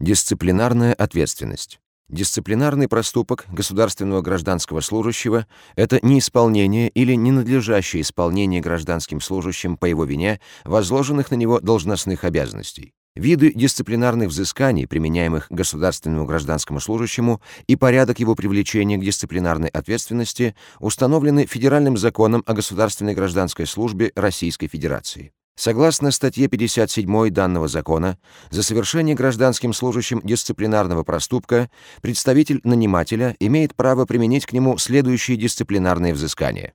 Дисциплинарная ответственность. Дисциплинарный проступок государственного гражданского служащего – это неисполнение или ненадлежащее исполнение гражданским служащим по его вине возложенных на него должностных обязанностей. Виды дисциплинарных взысканий, применяемых государственному гражданскому служащему, и порядок его привлечения к дисциплинарной ответственности установлены Федеральным законом о государственной гражданской службе Российской Федерации. Согласно статье 57 данного закона, за совершение гражданским служащим дисциплинарного проступка представитель нанимателя имеет право применить к нему следующие дисциплинарные взыскания.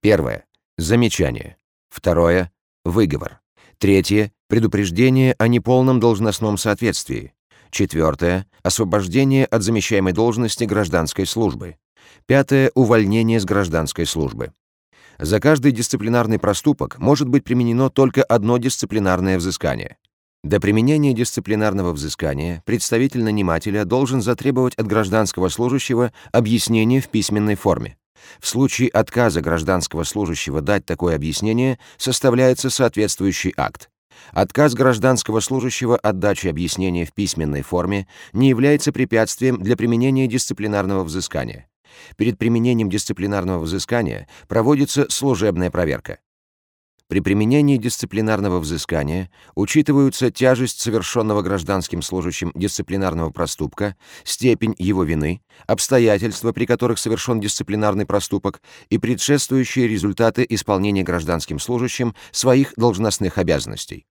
Первое замечание. Второе выговор. Третье предупреждение о неполном должностном соответствии. Четвертое освобождение от замещаемой должности гражданской службы. Пятое увольнение с гражданской службы. За каждый дисциплинарный проступок может быть применено только одно дисциплинарное взыскание. До применения дисциплинарного взыскания представитель нанимателя должен затребовать от гражданского служащего объяснение в письменной форме. В случае отказа гражданского служащего дать такое объяснение составляется соответствующий акт. Отказ гражданского служащего от дачи объяснения в письменной форме не является препятствием для применения дисциплинарного взыскания. Перед применением дисциплинарного взыскания проводится служебная проверка. При применении дисциплинарного взыскания учитываются тяжесть совершенного гражданским служащим дисциплинарного проступка, степень его вины, обстоятельства, при которых совершен дисциплинарный проступок и предшествующие результаты исполнения гражданским служащим своих должностных обязанностей.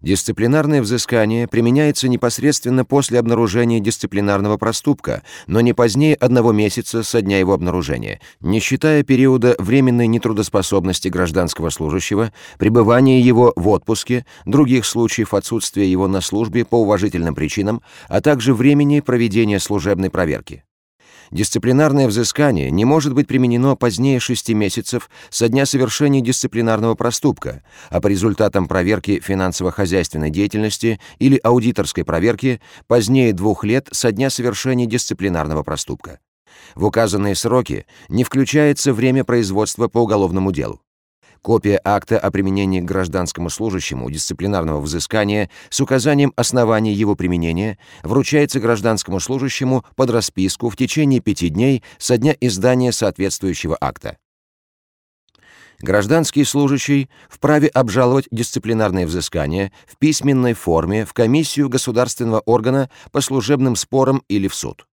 Дисциплинарное взыскание применяется непосредственно после обнаружения дисциплинарного проступка, но не позднее одного месяца со дня его обнаружения, не считая периода временной нетрудоспособности гражданского служащего, пребывания его в отпуске, других случаев отсутствия его на службе по уважительным причинам, а также времени проведения служебной проверки. Дисциплинарное взыскание не может быть применено позднее 6 месяцев со дня совершения дисциплинарного проступка, а по результатам проверки финансово-хозяйственной деятельности или аудиторской проверки позднее двух лет со дня совершения дисциплинарного проступка. В указанные сроки не включается время производства по уголовному делу. Копия акта о применении к гражданскому служащему дисциплинарного взыскания с указанием оснований его применения вручается гражданскому служащему под расписку в течение пяти дней со дня издания соответствующего акта. Гражданский служащий вправе обжаловать дисциплинарное взыскание в письменной форме в комиссию государственного органа по служебным спорам или в суд.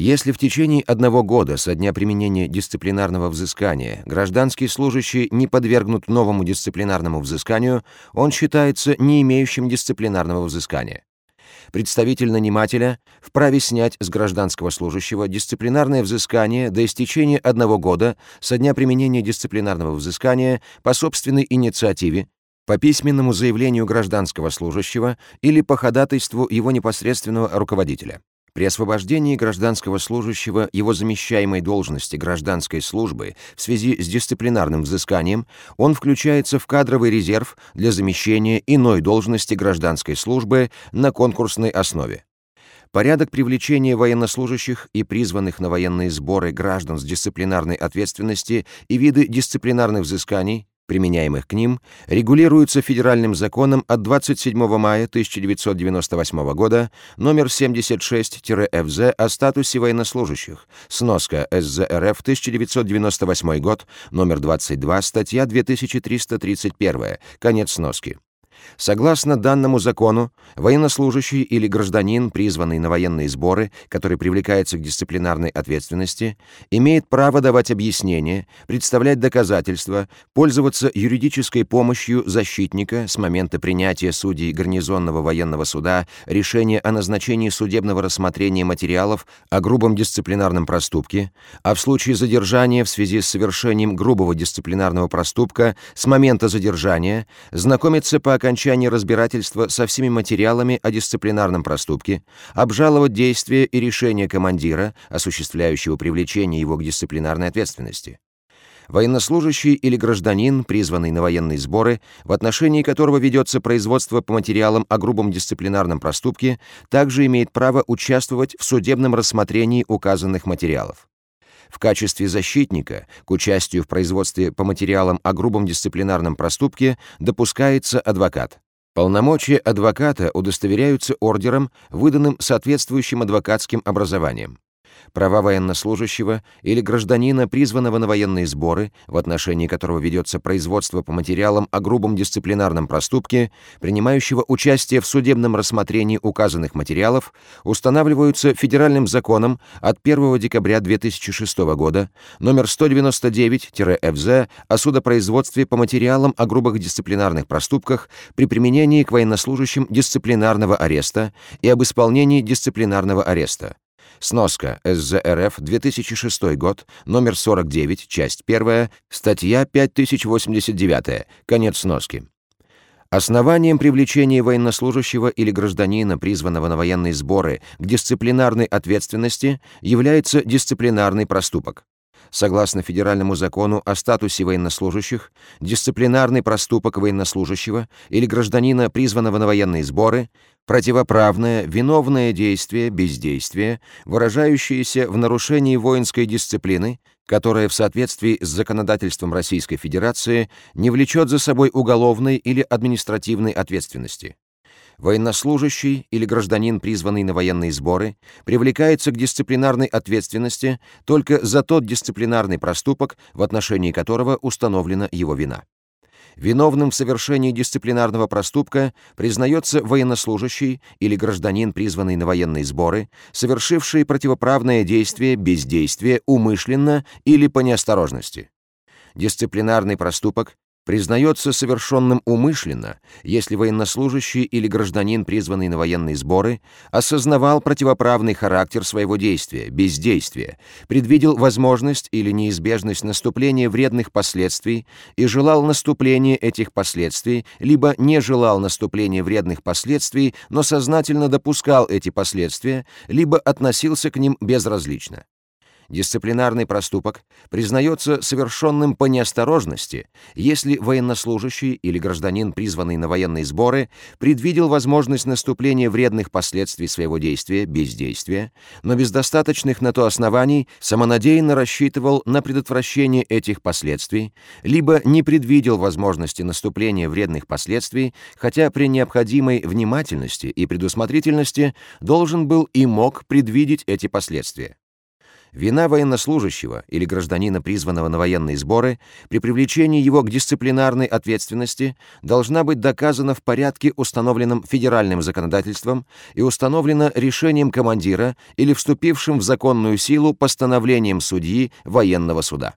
Если в течение одного года со дня применения дисциплинарного взыскания гражданский служащий не подвергнут новому дисциплинарному взысканию, он считается не имеющим дисциплинарного взыскания. Представитель нанимателя вправе снять с гражданского служащего дисциплинарное взыскание до истечения одного года со дня применения дисциплинарного взыскания по собственной инициативе, по письменному заявлению гражданского служащего или по ходатайству его непосредственного руководителя. При освобождении гражданского служащего его замещаемой должности гражданской службы в связи с дисциплинарным взысканием он включается в кадровый резерв для замещения иной должности гражданской службы на конкурсной основе. Порядок привлечения военнослужащих и призванных на военные сборы граждан с дисциплинарной ответственности и виды дисциплинарных взысканий применяемых к ним, регулируются федеральным законом от 27 мая 1998 года номер 76-ФЗ о статусе военнослужащих, сноска СЗРФ 1998 год, номер 22, статья 2331, конец сноски. Согласно данному закону, военнослужащий или гражданин, призванный на военные сборы, который привлекается к дисциплинарной ответственности, имеет право давать объяснения, представлять доказательства, пользоваться юридической помощью защитника с момента принятия судей гарнизонного военного суда решения о назначении судебного рассмотрения материалов о грубом дисциплинарном проступке, а в случае задержания в связи с совершением грубого дисциплинарного проступка с момента задержания знакомиться по окончании окончании разбирательства со всеми материалами о дисциплинарном проступке, обжаловать действия и решения командира, осуществляющего привлечение его к дисциплинарной ответственности. Военнослужащий или гражданин, призванный на военные сборы, в отношении которого ведется производство по материалам о грубом дисциплинарном проступке, также имеет право участвовать в судебном рассмотрении указанных материалов. В качестве защитника к участию в производстве по материалам о грубом дисциплинарном проступке допускается адвокат. Полномочия адвоката удостоверяются ордером, выданным соответствующим адвокатским образованием права военнослужащего или гражданина, призванного на военные сборы, в отношении которого ведется производство по материалам о грубом дисциплинарном проступке, принимающего участие в судебном рассмотрении указанных материалов, устанавливаются федеральным законом от 1 декабря 2006 года номер 199-ФЗ о судопроизводстве по материалам о грубых дисциплинарных проступках при применении к военнослужащим дисциплинарного ареста и об исполнении дисциплинарного ареста. Сноска. СЗРФ, 2006 год, номер 49, часть 1, статья 5089. Конец сноски. Основанием привлечения военнослужащего или гражданина, призванного на военные сборы, к дисциплинарной ответственности является дисциплинарный проступок. Согласно федеральному закону о статусе военнослужащих, дисциплинарный проступок военнослужащего или гражданина, призванного на военные сборы, противоправное, виновное действие, бездействие, выражающееся в нарушении воинской дисциплины, которое в соответствии с законодательством Российской Федерации не влечет за собой уголовной или административной ответственности. Военнослужащий или гражданин, призванный на военные сборы, привлекается к дисциплинарной ответственности только за тот дисциплинарный проступок, в отношении которого установлена его вина. Виновным в совершении дисциплинарного проступка признается военнослужащий или гражданин, призванный на военные сборы, совершивший противоправное действие, бездействие, умышленно или по неосторожности. Дисциплинарный проступок признается совершенным умышленно, если военнослужащий или гражданин, призванный на военные сборы, осознавал противоправный характер своего действия, бездействия, предвидел возможность или неизбежность наступления вредных последствий и желал наступления этих последствий, либо не желал наступления вредных последствий, но сознательно допускал эти последствия, либо относился к ним безразлично дисциплинарный проступок признается совершенным по неосторожности, если военнослужащий или гражданин, призванный на военные сборы, предвидел возможность наступления вредных последствий своего действия, бездействия, но без достаточных на то оснований самонадеянно рассчитывал на предотвращение этих последствий, либо не предвидел возможности наступления вредных последствий, хотя при необходимой внимательности и предусмотрительности должен был и мог предвидеть эти последствия. Вина военнослужащего или гражданина, призванного на военные сборы, при привлечении его к дисциплинарной ответственности должна быть доказана в порядке, установленном федеральным законодательством и установлена решением командира или вступившим в законную силу постановлением судьи военного суда.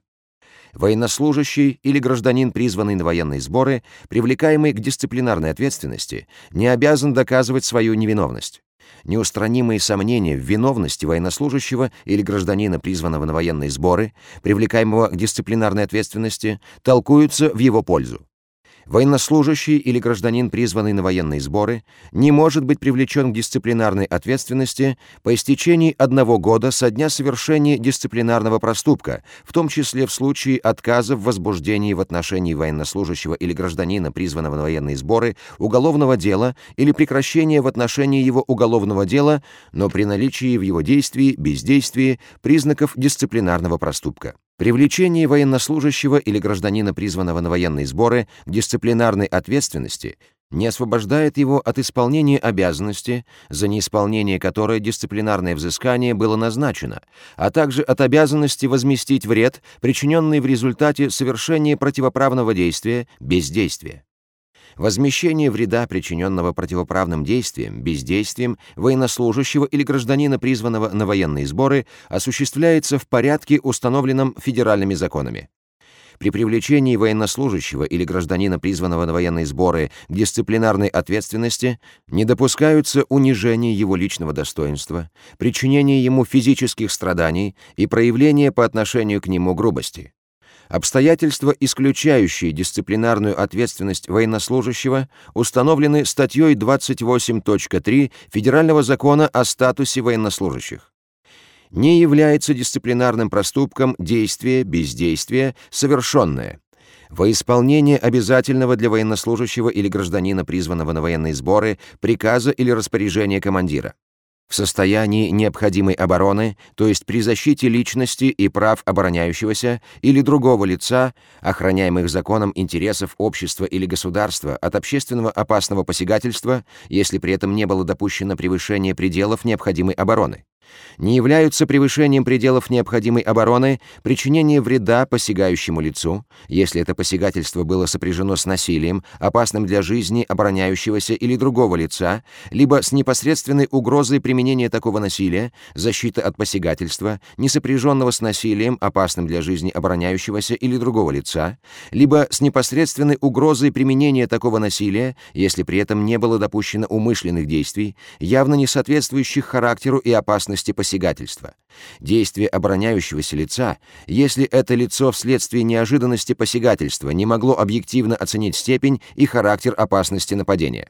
Военнослужащий или гражданин, призванный на военные сборы, привлекаемый к дисциплинарной ответственности, не обязан доказывать свою невиновность неустранимые сомнения в виновности военнослужащего или гражданина, призванного на военные сборы, привлекаемого к дисциплинарной ответственности, толкуются в его пользу. Военнослужащий или гражданин, призванный на военные сборы, не может быть привлечен к дисциплинарной ответственности по истечении одного года со дня совершения дисциплинарного проступка, в том числе в случае отказа в возбуждении в отношении военнослужащего или гражданина, призванного на военные сборы, уголовного дела или прекращения в отношении его уголовного дела, но при наличии в его действии, бездействии признаков дисциплинарного проступка. Привлечение военнослужащего или гражданина, призванного на военные сборы, к дисциплинарной ответственности не освобождает его от исполнения обязанности, за неисполнение которой дисциплинарное взыскание было назначено, а также от обязанности возместить вред, причиненный в результате совершения противоправного действия, бездействия. Возмещение вреда, причиненного противоправным действием, бездействием военнослужащего или гражданина, призванного на военные сборы, осуществляется в порядке, установленном федеральными законами. При привлечении военнослужащего или гражданина, призванного на военные сборы, к дисциплинарной ответственности не допускаются унижение его личного достоинства, причинение ему физических страданий и проявление по отношению к нему грубости. Обстоятельства, исключающие дисциплинарную ответственность военнослужащего, установлены статьей 28.3 Федерального закона о статусе военнослужащих. Не является дисциплинарным проступком действие, бездействие, совершенное во исполнение обязательного для военнослужащего или гражданина, призванного на военные сборы, приказа или распоряжения командира в состоянии необходимой обороны, то есть при защите личности и прав обороняющегося или другого лица, охраняемых законом интересов общества или государства от общественного опасного посягательства, если при этом не было допущено превышение пределов необходимой обороны не являются превышением пределов необходимой обороны причинение вреда посягающему лицу, если это посягательство было сопряжено с насилием, опасным для жизни обороняющегося или другого лица, либо с непосредственной угрозой применения такого насилия, защита от посягательства, не сопряженного с насилием, опасным для жизни обороняющегося или другого лица, либо с непосредственной угрозой применения такого насилия, если при этом не было допущено умышленных действий, явно не соответствующих характеру и опасности опасности посягательства. Действие обороняющегося лица, если это лицо вследствие неожиданности посягательства не могло объективно оценить степень и характер опасности нападения.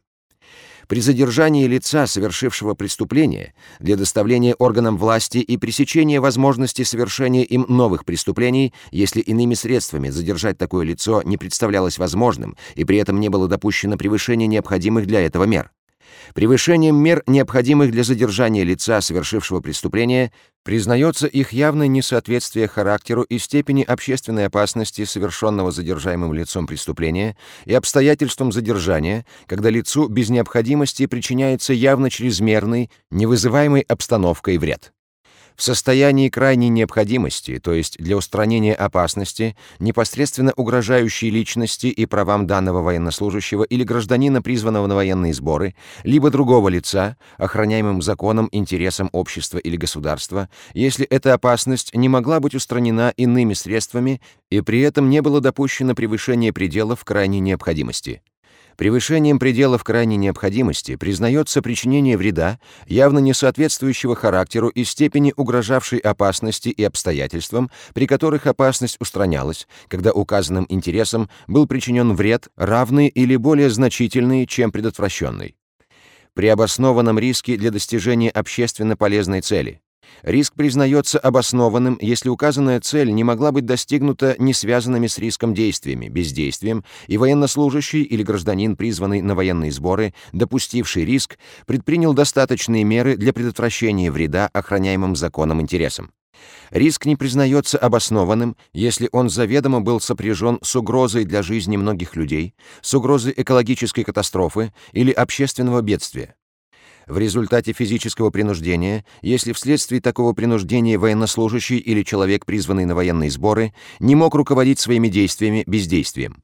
При задержании лица, совершившего преступление, для доставления органам власти и пресечения возможности совершения им новых преступлений, если иными средствами задержать такое лицо не представлялось возможным и при этом не было допущено превышение необходимых для этого мер. Превышением мер, необходимых для задержания лица, совершившего преступление, признается их явное несоответствие характеру и степени общественной опасности совершенного задержаемым лицом преступления и обстоятельствам задержания, когда лицу без необходимости причиняется явно чрезмерный, невызываемый обстановкой вред. Состоянии крайней необходимости, то есть для устранения опасности, непосредственно угрожающей личности и правам данного военнослужащего или гражданина, призванного на военные сборы, либо другого лица, охраняемым законом, интересом общества или государства, если эта опасность не могла быть устранена иными средствами и при этом не было допущено превышение пределов крайней необходимости. Превышением пределов крайней необходимости признается причинение вреда, явно не соответствующего характеру и степени угрожавшей опасности и обстоятельствам, при которых опасность устранялась, когда указанным интересам был причинен вред, равный или более значительный, чем предотвращенный. При обоснованном риске для достижения общественно полезной цели, Риск признается обоснованным, если указанная цель не могла быть достигнута не связанными с риском действиями, бездействием, и военнослужащий или гражданин, призванный на военные сборы, допустивший риск, предпринял достаточные меры для предотвращения вреда охраняемым законом интересам. Риск не признается обоснованным, если он заведомо был сопряжен с угрозой для жизни многих людей, с угрозой экологической катастрофы или общественного бедствия в результате физического принуждения, если вследствие такого принуждения военнослужащий или человек, призванный на военные сборы, не мог руководить своими действиями бездействием.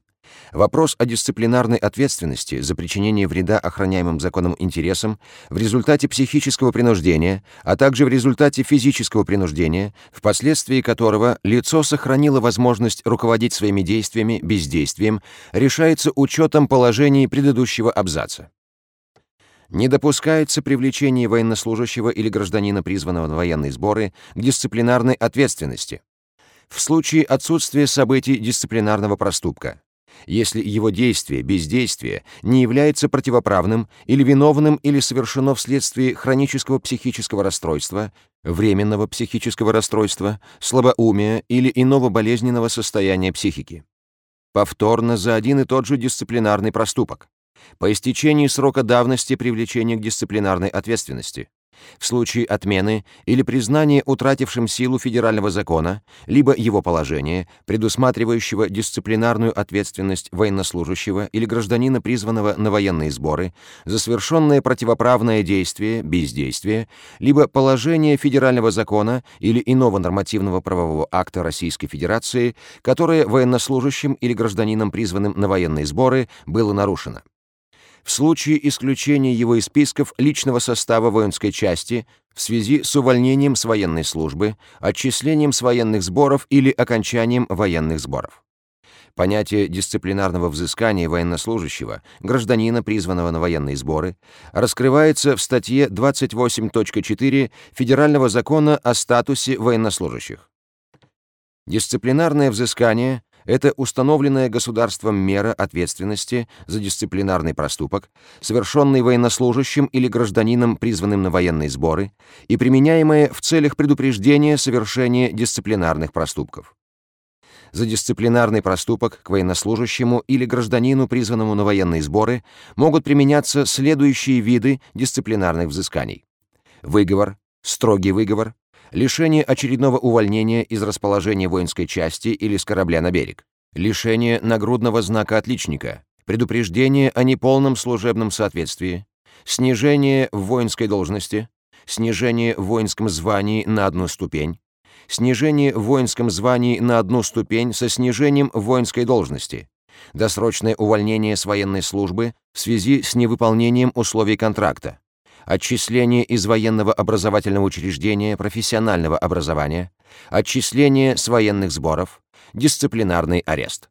Вопрос о дисциплинарной ответственности за причинение вреда охраняемым законом интересам в результате психического принуждения, а также в результате физического принуждения, впоследствии которого лицо сохранило возможность руководить своими действиями бездействием, решается учетом положений предыдущего абзаца. Не допускается привлечение военнослужащего или гражданина, призванного на военные сборы, к дисциплинарной ответственности. В случае отсутствия событий дисциплинарного проступка, если его действие, бездействие не является противоправным или виновным или совершено вследствие хронического психического расстройства, временного психического расстройства, слабоумия или иного болезненного состояния психики. Повторно за один и тот же дисциплинарный проступок по истечении срока давности привлечения к дисциплинарной ответственности, в случае отмены или признания утратившим силу федерального закона, либо его положения, предусматривающего дисциплинарную ответственность военнослужащего или гражданина, призванного на военные сборы, за совершенное противоправное действие, бездействие, либо положение федерального закона или иного нормативного правового акта Российской Федерации, которое военнослужащим или гражданином, призванным на военные сборы, было нарушено в случае исключения его из списков личного состава воинской части в связи с увольнением с военной службы, отчислением с военных сборов или окончанием военных сборов. Понятие дисциплинарного взыскания военнослужащего, гражданина, призванного на военные сборы, раскрывается в статье 28.4 Федерального закона о статусе военнослужащих. Дисциплинарное взыскание это установленная государством мера ответственности за дисциплинарный проступок, совершенный военнослужащим или гражданином, призванным на военные сборы, и применяемая в целях предупреждения совершения дисциплинарных проступков. За дисциплинарный проступок к военнослужащему или гражданину, призванному на военные сборы, могут применяться следующие виды дисциплинарных взысканий. выговор, строгий выговор, лишение очередного увольнения из расположения воинской части или с корабля на берег, лишение нагрудного знака отличника, предупреждение о неполном служебном соответствии, снижение в воинской должности, снижение в воинском звании на одну ступень, снижение в воинском звании на одну ступень со снижением воинской должности, досрочное увольнение с военной службы в связи с невыполнением условий контракта, отчисление из военного образовательного учреждения профессионального образования, отчисление с военных сборов, дисциплинарный арест.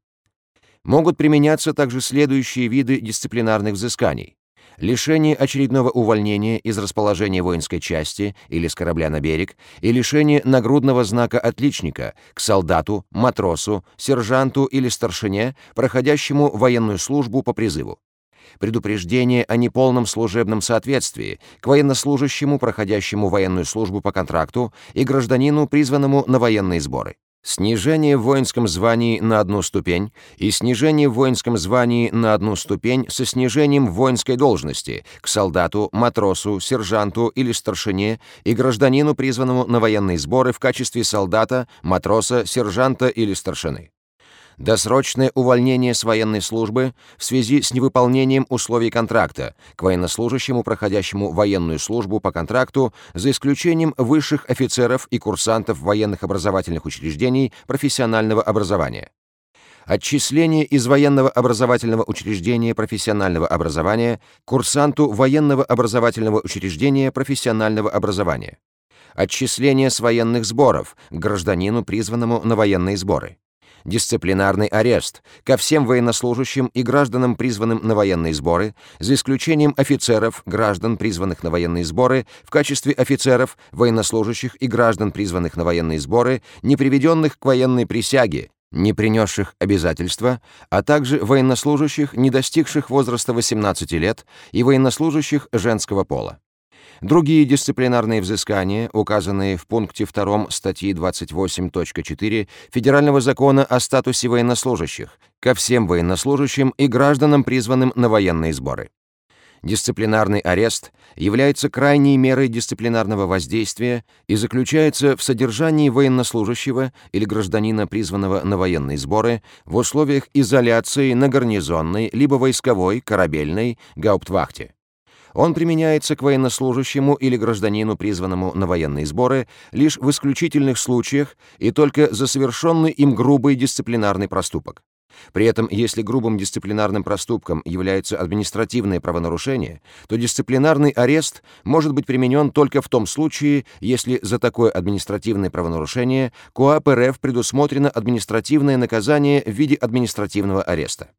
Могут применяться также следующие виды дисциплинарных взысканий лишение очередного увольнения из расположения воинской части или с корабля на берег и лишение нагрудного знака отличника к солдату, матросу, сержанту или старшине, проходящему военную службу по призыву. Предупреждение о неполном служебном соответствии к военнослужащему, проходящему военную службу по контракту, и гражданину, призванному на военные сборы. Снижение в воинском звании на одну ступень и снижение в воинском звании на одну ступень со снижением воинской должности к солдату, матросу, сержанту или старшине и гражданину, призванному на военные сборы в качестве солдата, матроса, сержанта или старшины досрочное увольнение с военной службы в связи с невыполнением условий контракта к военнослужащему, проходящему военную службу по контракту, за исключением высших офицеров и курсантов военных образовательных учреждений профессионального образования. Отчисление из военного образовательного учреждения профессионального образования курсанту военного образовательного учреждения профессионального образования. Отчисление с военных сборов гражданину, призванному на военные сборы дисциплинарный арест ко всем военнослужащим и гражданам, призванным на военные сборы, за исключением офицеров, граждан, призванных на военные сборы, в качестве офицеров, военнослужащих и граждан, призванных на военные сборы, не приведенных к военной присяге, не принесших обязательства, а также военнослужащих, не достигших возраста 18 лет, и военнослужащих женского пола. Другие дисциплинарные взыскания, указанные в пункте 2 статьи 28.4 Федерального закона о статусе военнослужащих, ко всем военнослужащим и гражданам, призванным на военные сборы. Дисциплинарный арест является крайней мерой дисциплинарного воздействия и заключается в содержании военнослужащего или гражданина, призванного на военные сборы, в условиях изоляции на гарнизонной либо войсковой, корабельной, гауптвахте. Он применяется к военнослужащему или гражданину, призванному на военные сборы, лишь в исключительных случаях и только за совершенный им грубый дисциплинарный проступок. При этом, если грубым дисциплинарным проступком является административное правонарушение, то дисциплинарный арест может быть применен только в том случае, если за такое административное правонарушение КоАП РФ предусмотрено административное наказание в виде административного ареста.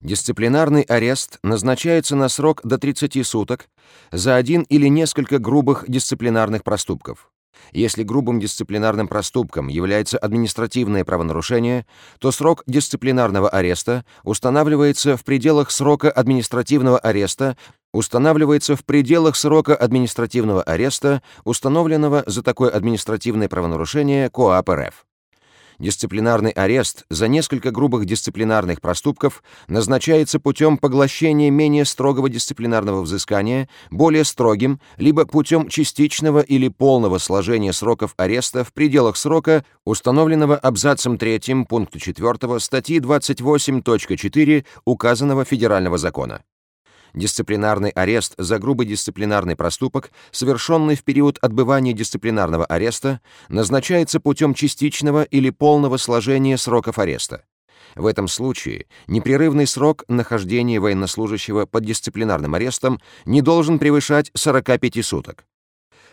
Дисциплинарный арест назначается на срок до 30 суток за один или несколько грубых дисциплинарных проступков. Если грубым дисциплинарным проступком является административное правонарушение, то срок дисциплинарного ареста устанавливается в пределах срока административного ареста, устанавливается в пределах срока административного ареста, установленного за такое административное правонарушение КоАП РФ. Дисциплинарный арест за несколько грубых дисциплинарных проступков назначается путем поглощения менее строгого дисциплинарного взыскания более строгим, либо путем частичного или полного сложения сроков ареста в пределах срока, установленного абзацем 3 пункта 4 статьи 28.4 указанного федерального закона. Дисциплинарный арест за грубый дисциплинарный проступок, совершенный в период отбывания дисциплинарного ареста, назначается путем частичного или полного сложения сроков ареста. В этом случае непрерывный срок нахождения военнослужащего под дисциплинарным арестом не должен превышать 45 суток.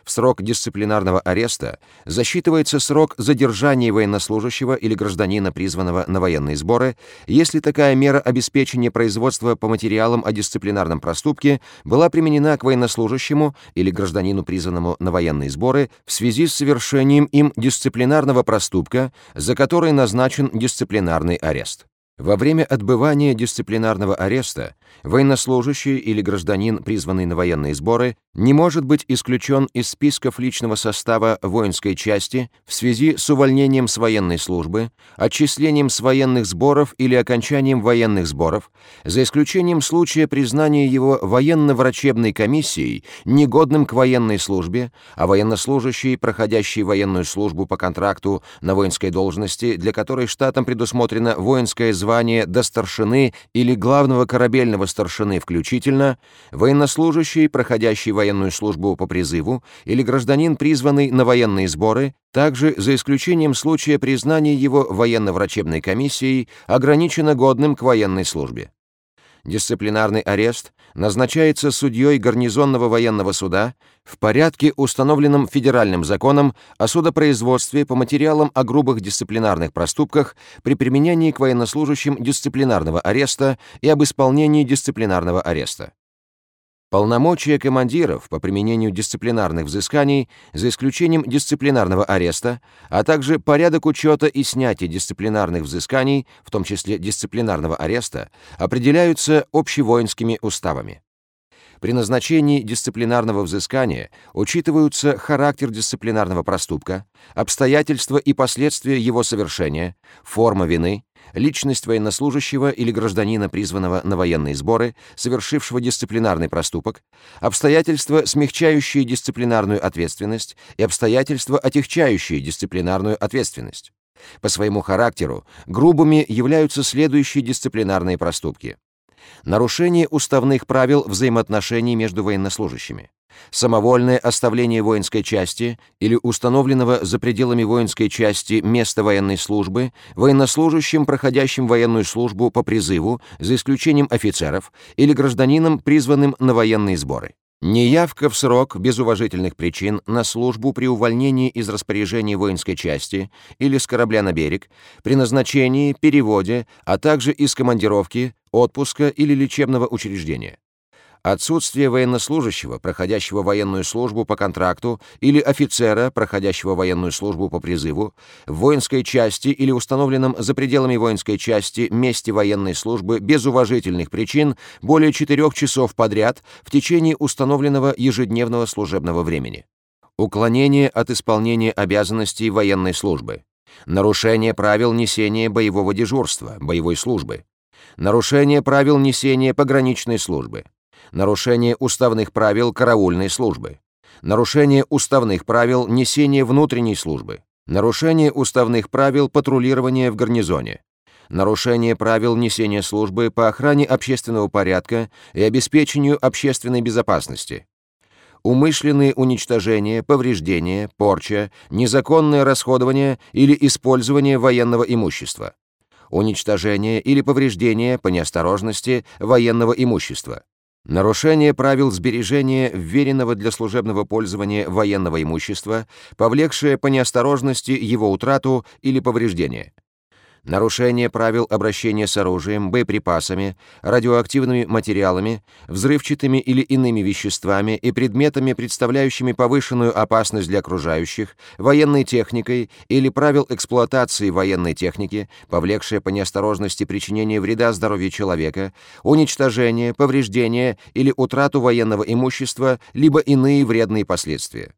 В срок дисциплинарного ареста засчитывается срок задержания военнослужащего или гражданина, призванного на военные сборы, если такая мера обеспечения производства по материалам о дисциплинарном проступке была применена к военнослужащему или гражданину, призванному на военные сборы, в связи с совершением им дисциплинарного проступка, за который назначен дисциплинарный арест. Во время отбывания дисциплинарного ареста военнослужащий или гражданин, призванный на военные сборы, не может быть исключен из списков личного состава воинской части в связи с увольнением с военной службы, отчислением с военных сборов или окончанием военных сборов, за исключением случая признания его военно-врачебной комиссией негодным к военной службе, а военнослужащий, проходящий военную службу по контракту на воинской должности, для которой штатом предусмотрено воинское звание до старшины или главного корабельного старшины включительно, военнослужащий, проходящий военную службу по призыву или гражданин, призванный на военные сборы, также, за исключением случая признания его военно-врачебной комиссией, ограничено годным к военной службе. Дисциплинарный арест назначается судьей гарнизонного военного суда в порядке, установленном федеральным законом о судопроизводстве по материалам о грубых дисциплинарных проступках при применении к военнослужащим дисциплинарного ареста и об исполнении дисциплинарного ареста. Полномочия командиров по применению дисциплинарных взысканий, за исключением дисциплинарного ареста, а также порядок учета и снятия дисциплинарных взысканий, в том числе дисциплинарного ареста, определяются общевоинскими уставами. При назначении дисциплинарного взыскания учитываются характер дисциплинарного проступка, обстоятельства и последствия его совершения, форма вины, личность военнослужащего или гражданина, призванного на военные сборы, совершившего дисциплинарный проступок, обстоятельства, смягчающие дисциплинарную ответственность и обстоятельства, отягчающие дисциплинарную ответственность. По своему характеру грубыми являются следующие дисциплинарные проступки. Нарушение уставных правил взаимоотношений между военнослужащими самовольное оставление воинской части или установленного за пределами воинской части места военной службы военнослужащим, проходящим военную службу по призыву, за исключением офицеров, или гражданинам, призванным на военные сборы. Неявка в срок без уважительных причин на службу при увольнении из распоряжения воинской части или с корабля на берег, при назначении, переводе, а также из командировки, отпуска или лечебного учреждения. Отсутствие военнослужащего, проходящего военную службу по контракту, или офицера, проходящего военную службу по призыву, в воинской части или установленном за пределами воинской части месте военной службы без уважительных причин более четырех часов подряд в течение установленного ежедневного служебного времени. Уклонение от исполнения обязанностей военной службы. Нарушение правил несения боевого дежурства, боевой службы. Нарушение правил несения пограничной службы. Нарушение уставных правил караульной службы, нарушение уставных правил несения внутренней службы, нарушение уставных правил патрулирования в гарнизоне, нарушение правил несения службы по охране общественного порядка и обеспечению общественной безопасности, умышленные уничтожение, повреждение, порча, незаконное расходование или использование военного имущества, уничтожение или повреждение по неосторожности военного имущества, Нарушение правил сбережения вверенного для служебного пользования военного имущества, повлекшее по неосторожности его утрату или повреждение нарушение правил обращения с оружием, боеприпасами, радиоактивными материалами, взрывчатыми или иными веществами и предметами, представляющими повышенную опасность для окружающих, военной техникой или правил эксплуатации военной техники, повлекшее по неосторожности причинение вреда здоровью человека, уничтожение, повреждение или утрату военного имущества, либо иные вредные последствия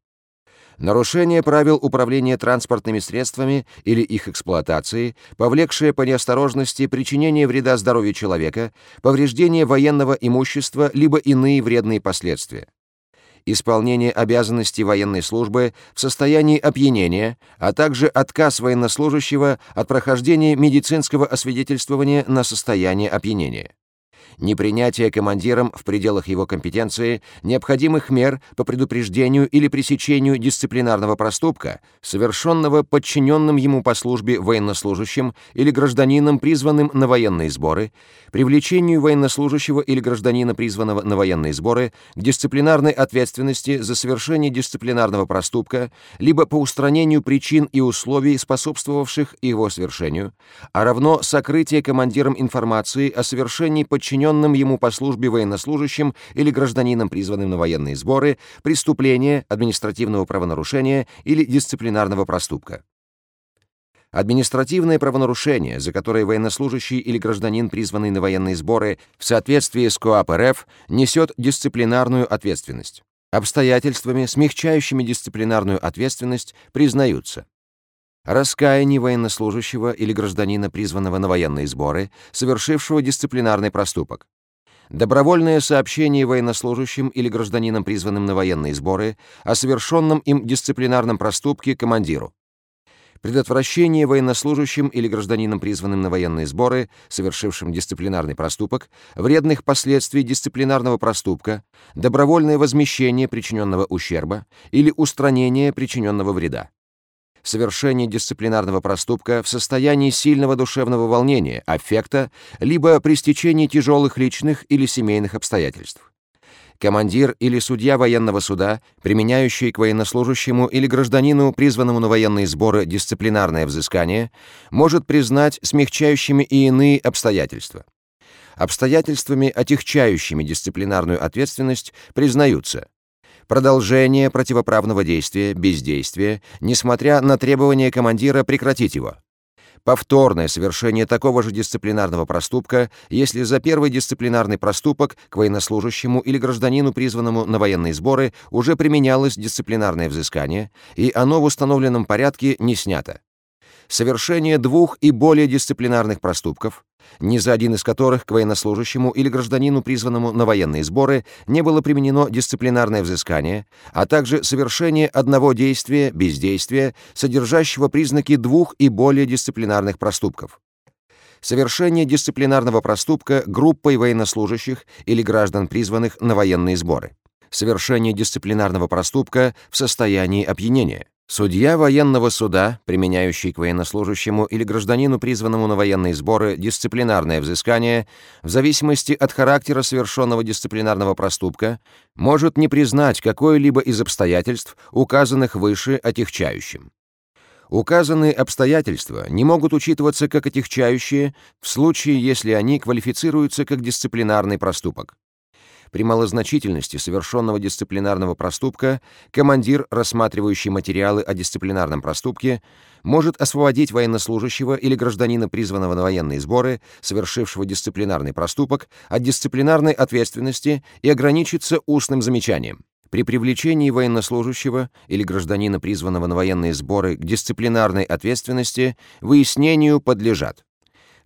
нарушение правил управления транспортными средствами или их эксплуатации, повлекшее по неосторожности причинение вреда здоровью человека, повреждение военного имущества либо иные вредные последствия. Исполнение обязанностей военной службы в состоянии опьянения, а также отказ военнослужащего от прохождения медицинского освидетельствования на состояние опьянения непринятие командиром в пределах его компетенции необходимых мер по предупреждению или пресечению дисциплинарного проступка, совершенного подчиненным ему по службе военнослужащим или гражданином, призванным на военные сборы, привлечению военнослужащего или гражданина, призванного на военные сборы, к дисциплинарной ответственности за совершение дисциплинарного проступка, либо по устранению причин и условий, способствовавших его совершению, а равно сокрытие командиром информации о совершении подчиненного подчиненным ему по службе военнослужащим или гражданином, призванным на военные сборы, преступления, административного правонарушения или дисциплинарного проступка. Административное правонарушение, за которое военнослужащий или гражданин, призванный на военные сборы, в соответствии с КоАП РФ, несет дисциплинарную ответственность. Обстоятельствами, смягчающими дисциплинарную ответственность, признаются раскаяние военнослужащего или гражданина, призванного на военные сборы, совершившего дисциплинарный проступок, добровольное сообщение военнослужащим или гражданинам, призванным на военные сборы, о совершенном им дисциплинарном проступке командиру, предотвращение военнослужащим или гражданинам, призванным на военные сборы, совершившим дисциплинарный проступок, вредных последствий дисциплинарного проступка, добровольное возмещение причиненного ущерба или устранение причиненного вреда совершение дисциплинарного проступка в состоянии сильного душевного волнения, аффекта, либо при стечении тяжелых личных или семейных обстоятельств командир или судья военного суда, применяющий к военнослужащему или гражданину, призванному на военные сборы, дисциплинарное взыскание, может признать смягчающими и иные обстоятельства. Обстоятельствами, отягчающими дисциплинарную ответственность, признаются продолжение противоправного действия, бездействие, несмотря на требование командира прекратить его, повторное совершение такого же дисциплинарного проступка, если за первый дисциплинарный проступок к военнослужащему или гражданину, призванному на военные сборы, уже применялось дисциплинарное взыскание, и оно в установленном порядке не снято. Совершение двух и более дисциплинарных проступков, ни за один из которых к военнослужащему или гражданину, призванному на военные сборы, не было применено дисциплинарное взыскание, а также совершение одного действия, бездействия, содержащего признаки двух и более дисциплинарных проступков. Совершение дисциплинарного проступка группой военнослужащих или граждан, призванных на военные сборы. Совершение дисциплинарного проступка в состоянии опьянения. Судья военного суда, применяющий к военнослужащему или гражданину, призванному на военные сборы, дисциплинарное взыскание, в зависимости от характера совершенного дисциплинарного проступка, может не признать какое-либо из обстоятельств, указанных выше отягчающим. Указанные обстоятельства не могут учитываться как отягчающие в случае, если они квалифицируются как дисциплинарный проступок. При малозначительности совершенного дисциплинарного проступка командир, рассматривающий материалы о дисциплинарном проступке, может освободить военнослужащего или гражданина, призванного на военные сборы, совершившего дисциплинарный проступок, от дисциплинарной ответственности и ограничиться устным замечанием. При привлечении военнослужащего или гражданина, призванного на военные сборы, к дисциплинарной ответственности выяснению подлежат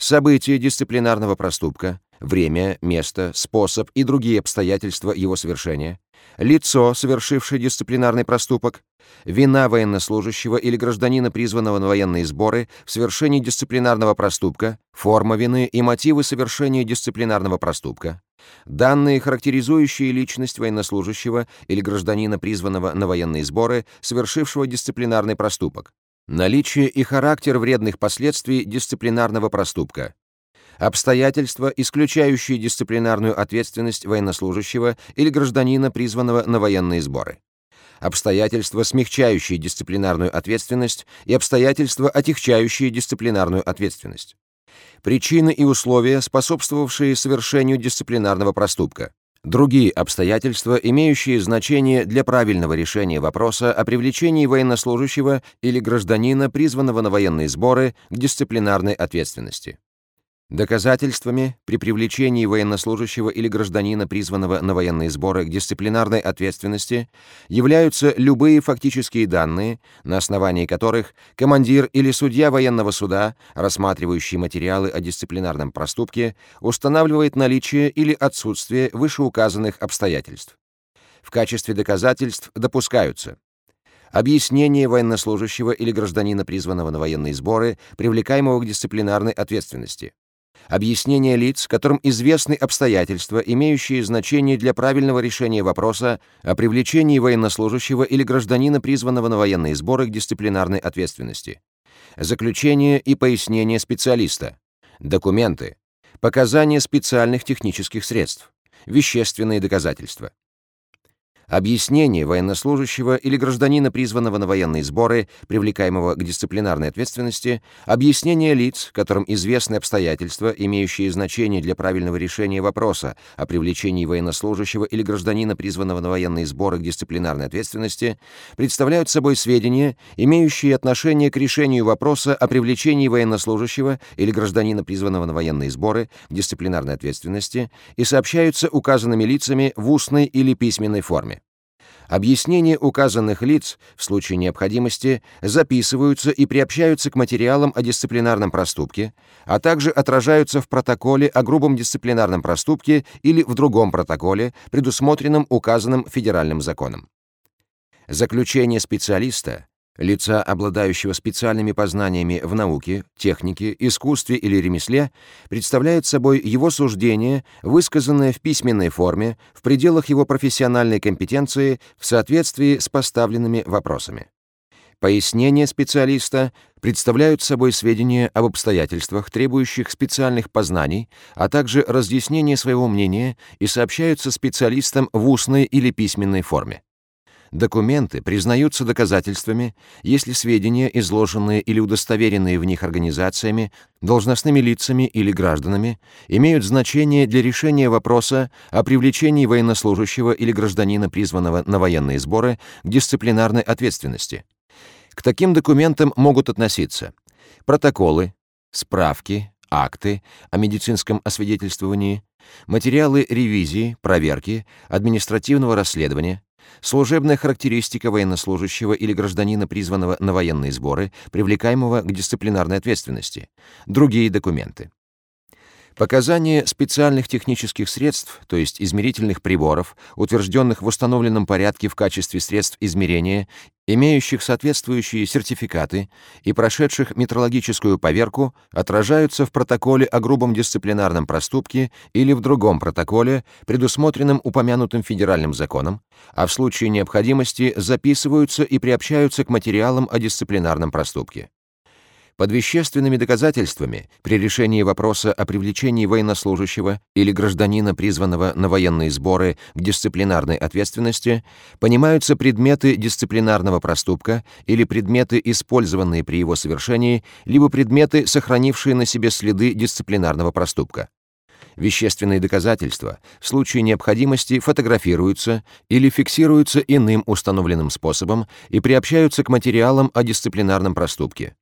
события дисциплинарного проступка, время, место, способ и другие обстоятельства его совершения, лицо, совершившее дисциплинарный проступок, вина военнослужащего или гражданина, призванного на военные сборы в совершении дисциплинарного проступка, форма вины и мотивы совершения дисциплинарного проступка, данные, характеризующие личность военнослужащего или гражданина, призванного на военные сборы, совершившего дисциплинарный проступок, наличие и характер вредных последствий дисциплинарного проступка, обстоятельства, исключающие дисциплинарную ответственность военнослужащего или гражданина, призванного на военные сборы, обстоятельства, смягчающие дисциплинарную ответственность и обстоятельства, отягчающие дисциплинарную ответственность, причины и условия, способствовавшие совершению дисциплинарного проступка, другие обстоятельства, имеющие значение для правильного решения вопроса о привлечении военнослужащего или гражданина, призванного на военные сборы, к дисциплинарной ответственности. Доказательствами при привлечении военнослужащего или гражданина, призванного на военные сборы к дисциплинарной ответственности, являются любые фактические данные, на основании которых командир или судья военного суда, рассматривающий материалы о дисциплинарном проступке, устанавливает наличие или отсутствие вышеуказанных обстоятельств. В качестве доказательств допускаются объяснение военнослужащего или гражданина, призванного на военные сборы, привлекаемого к дисциплинарной ответственности, объяснение лиц, которым известны обстоятельства, имеющие значение для правильного решения вопроса о привлечении военнослужащего или гражданина, призванного на военные сборы к дисциплинарной ответственности, заключение и пояснение специалиста, документы, показания специальных технических средств, вещественные доказательства объяснение военнослужащего или гражданина, призванного на военные сборы, привлекаемого к дисциплинарной ответственности, объяснение лиц, которым известны обстоятельства, имеющие значение для правильного решения вопроса о привлечении военнослужащего или гражданина, призванного на военные сборы к дисциплинарной ответственности, представляют собой сведения, имеющие отношение к решению вопроса о привлечении военнослужащего или гражданина, призванного на военные сборы к дисциплинарной ответственности, и сообщаются указанными лицами в устной или письменной форме. Объяснения указанных лиц в случае необходимости записываются и приобщаются к материалам о дисциплинарном проступке, а также отражаются в протоколе о грубом дисциплинарном проступке или в другом протоколе, предусмотренном указанным федеральным законом. Заключение специалиста лица, обладающего специальными познаниями в науке, технике, искусстве или ремесле, представляет собой его суждение, высказанное в письменной форме в пределах его профессиональной компетенции в соответствии с поставленными вопросами. Пояснения специалиста представляют собой сведения об обстоятельствах, требующих специальных познаний, а также разъяснение своего мнения и сообщаются специалистам в устной или письменной форме. Документы признаются доказательствами, если сведения, изложенные или удостоверенные в них организациями, должностными лицами или гражданами, имеют значение для решения вопроса о привлечении военнослужащего или гражданина, призванного на военные сборы, к дисциплинарной ответственности. К таким документам могут относиться протоколы, справки, акты о медицинском освидетельствовании, материалы ревизии, проверки, административного расследования, служебная характеристика военнослужащего или гражданина, призванного на военные сборы, привлекаемого к дисциплинарной ответственности, другие документы. Показания специальных технических средств, то есть измерительных приборов, утвержденных в установленном порядке в качестве средств измерения, имеющих соответствующие сертификаты и прошедших метрологическую поверку, отражаются в протоколе о грубом дисциплинарном проступке или в другом протоколе, предусмотренном упомянутым федеральным законом, а в случае необходимости записываются и приобщаются к материалам о дисциплинарном проступке. Под вещественными доказательствами при решении вопроса о привлечении военнослужащего или гражданина, призванного на военные сборы к дисциплинарной ответственности, понимаются предметы дисциплинарного проступка или предметы, использованные при его совершении, либо предметы, сохранившие на себе следы дисциплинарного проступка. Вещественные доказательства в случае необходимости фотографируются или фиксируются иным установленным способом и приобщаются к материалам о дисциплинарном проступке.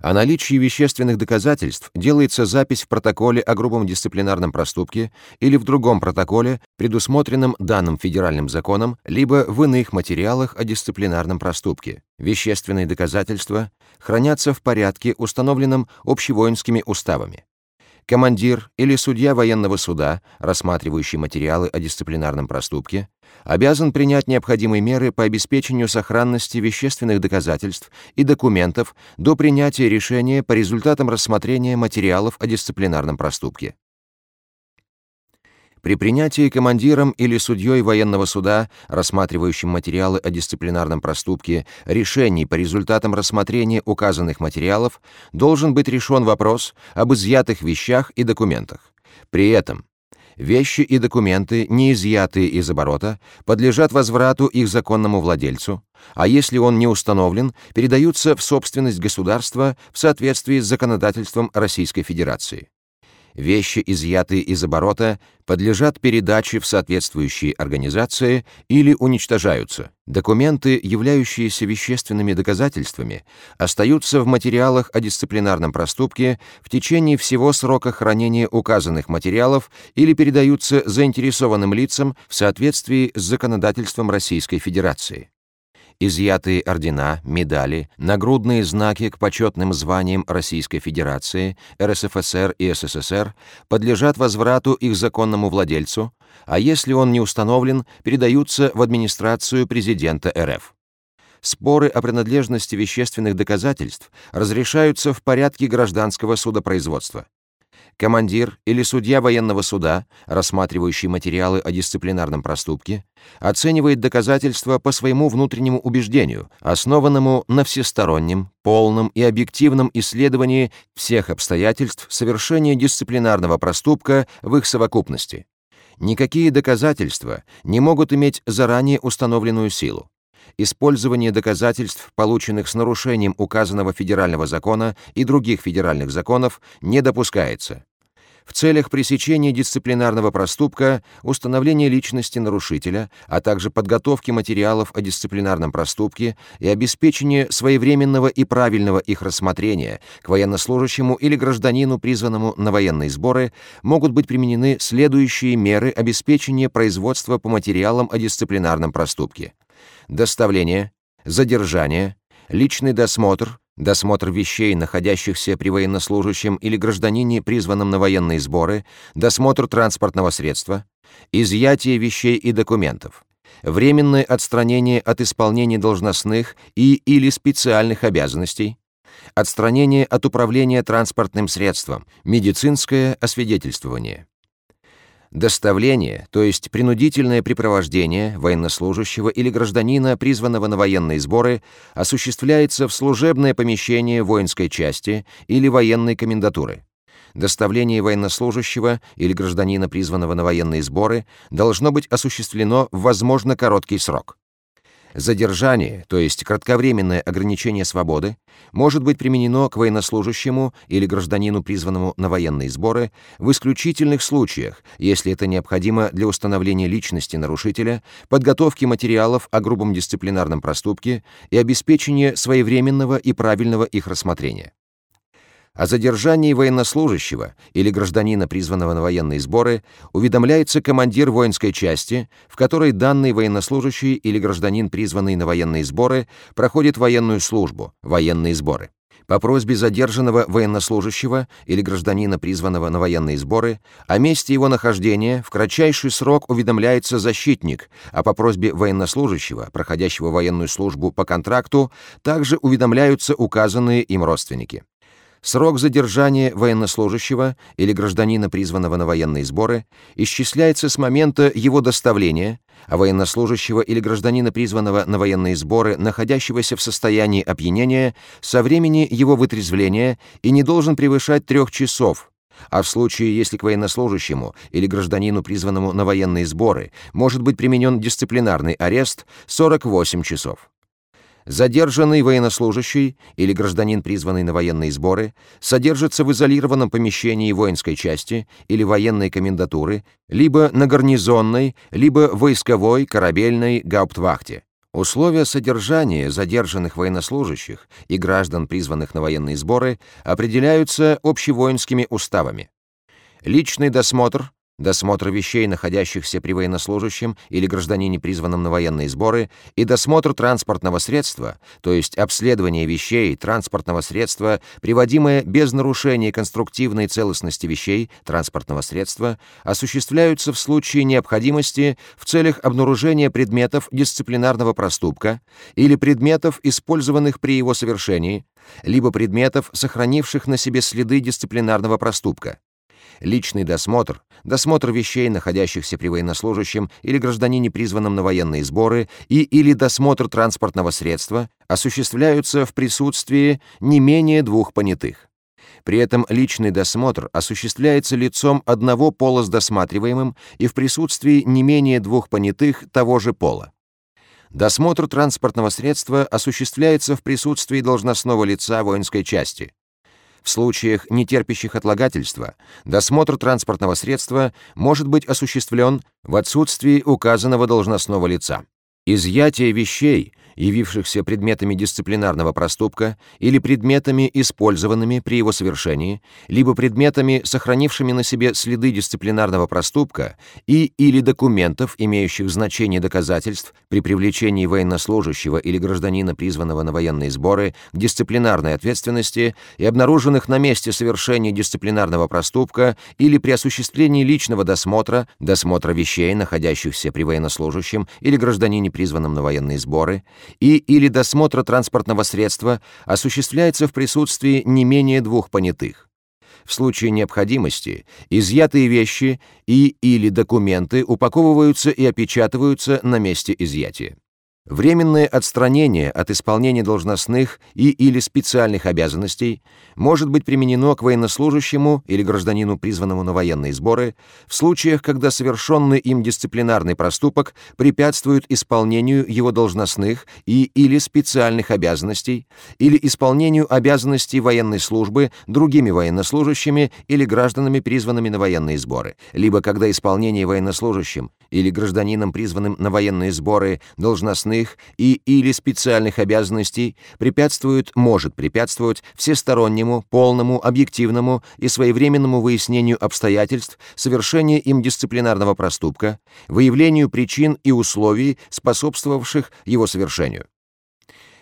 О наличии вещественных доказательств делается запись в протоколе о грубом дисциплинарном проступке или в другом протоколе, предусмотренном данным федеральным законом, либо в иных материалах о дисциплинарном проступке. Вещественные доказательства хранятся в порядке, установленном общевоинскими уставами командир или судья военного суда, рассматривающий материалы о дисциплинарном проступке, обязан принять необходимые меры по обеспечению сохранности вещественных доказательств и документов до принятия решения по результатам рассмотрения материалов о дисциплинарном проступке. При принятии командиром или судьей военного суда, рассматривающим материалы о дисциплинарном проступке, решений по результатам рассмотрения указанных материалов, должен быть решен вопрос об изъятых вещах и документах. При этом вещи и документы, не изъятые из оборота, подлежат возврату их законному владельцу, а если он не установлен, передаются в собственность государства в соответствии с законодательством Российской Федерации вещи, изъятые из оборота, подлежат передаче в соответствующие организации или уничтожаются. Документы, являющиеся вещественными доказательствами, остаются в материалах о дисциплинарном проступке в течение всего срока хранения указанных материалов или передаются заинтересованным лицам в соответствии с законодательством Российской Федерации изъятые ордена, медали, нагрудные знаки к почетным званиям Российской Федерации, РСФСР и СССР подлежат возврату их законному владельцу, а если он не установлен, передаются в администрацию президента РФ. Споры о принадлежности вещественных доказательств разрешаются в порядке гражданского судопроизводства командир или судья военного суда, рассматривающий материалы о дисциплинарном проступке, оценивает доказательства по своему внутреннему убеждению, основанному на всестороннем, полном и объективном исследовании всех обстоятельств совершения дисциплинарного проступка в их совокупности. Никакие доказательства не могут иметь заранее установленную силу использование доказательств, полученных с нарушением указанного федерального закона и других федеральных законов, не допускается. В целях пресечения дисциплинарного проступка, установления личности нарушителя, а также подготовки материалов о дисциплинарном проступке и обеспечения своевременного и правильного их рассмотрения к военнослужащему или гражданину, призванному на военные сборы, могут быть применены следующие меры обеспечения производства по материалам о дисциплинарном проступке. Доставление, задержание, личный досмотр, досмотр вещей, находящихся при военнослужащем или гражданине, призванном на военные сборы, досмотр транспортного средства, изъятие вещей и документов, временное отстранение от исполнения должностных и или специальных обязанностей, отстранение от управления транспортным средством, медицинское освидетельствование. Доставление, то есть принудительное припровождение военнослужащего или гражданина, призванного на военные сборы, осуществляется в служебное помещение воинской части или военной комендатуры. Доставление военнослужащего или гражданина, призванного на военные сборы, должно быть осуществлено в возможно короткий срок. Задержание, то есть кратковременное ограничение свободы, может быть применено к военнослужащему или гражданину, призванному на военные сборы, в исключительных случаях, если это необходимо для установления личности нарушителя, подготовки материалов о грубом дисциплинарном проступке и обеспечения своевременного и правильного их рассмотрения. О задержании военнослужащего или гражданина, призванного на военные сборы, уведомляется командир воинской части, в которой данный военнослужащий или гражданин, призванный на военные сборы, проходит военную службу, военные сборы. По просьбе задержанного военнослужащего или гражданина, призванного на военные сборы, о месте его нахождения в кратчайший срок уведомляется защитник, а по просьбе военнослужащего, проходящего военную службу по контракту, также уведомляются указанные им родственники. Срок задержания военнослужащего или гражданина, призванного на военные сборы, исчисляется с момента его доставления, а военнослужащего или гражданина, призванного на военные сборы, находящегося в состоянии опьянения, со времени его вытрезвления и не должен превышать трех часов, а в случае, если к военнослужащему или гражданину, призванному на военные сборы, может быть применен дисциплинарный арест 48 часов. Задержанный военнослужащий или гражданин, призванный на военные сборы, содержится в изолированном помещении воинской части или военной комендатуры, либо на гарнизонной, либо войсковой корабельной гауптвахте. Условия содержания задержанных военнослужащих и граждан, призванных на военные сборы, определяются общевоинскими уставами. Личный досмотр досмотр вещей, находящихся при военнослужащем или гражданине, призванном на военные сборы, и досмотр транспортного средства, то есть обследование вещей транспортного средства, приводимое без нарушения конструктивной целостности вещей транспортного средства, осуществляются в случае необходимости в целях обнаружения предметов дисциплинарного проступка или предметов, использованных при его совершении, либо предметов, сохранивших на себе следы дисциплинарного проступка личный досмотр, досмотр вещей, находящихся при военнослужащем или гражданине, призванном на военные сборы, и или досмотр транспортного средства осуществляются в присутствии не менее двух понятых. При этом личный досмотр осуществляется лицом одного пола с досматриваемым и в присутствии не менее двух понятых того же пола. Досмотр транспортного средства осуществляется в присутствии должностного лица воинской части. В случаях, не терпящих отлагательства, досмотр транспортного средства может быть осуществлен в отсутствии указанного должностного лица. Изъятие вещей явившихся предметами дисциплинарного проступка или предметами, использованными при его совершении, либо предметами, сохранившими на себе следы дисциплинарного проступка и или документов, имеющих значение доказательств при привлечении военнослужащего или гражданина, призванного на военные сборы, к дисциплинарной ответственности и обнаруженных на месте совершения дисциплинарного проступка или при осуществлении личного досмотра, досмотра вещей, находящихся при военнослужащем или гражданине, призванном на военные сборы, и или досмотра транспортного средства осуществляется в присутствии не менее двух понятых. В случае необходимости изъятые вещи и или документы упаковываются и опечатываются на месте изъятия. Временное отстранение от исполнения должностных и или специальных обязанностей может быть применено к военнослужащему или гражданину, призванному на военные сборы, в случаях, когда совершенный им дисциплинарный проступок препятствует исполнению его должностных и или специальных обязанностей или исполнению обязанностей военной службы другими военнослужащими или гражданами, призванными на военные сборы, либо когда исполнение военнослужащим или гражданином, призванным на военные сборы, должностных иных и или специальных обязанностей препятствует, может препятствовать всестороннему, полному, объективному и своевременному выяснению обстоятельств совершения им дисциплинарного проступка, выявлению причин и условий, способствовавших его совершению.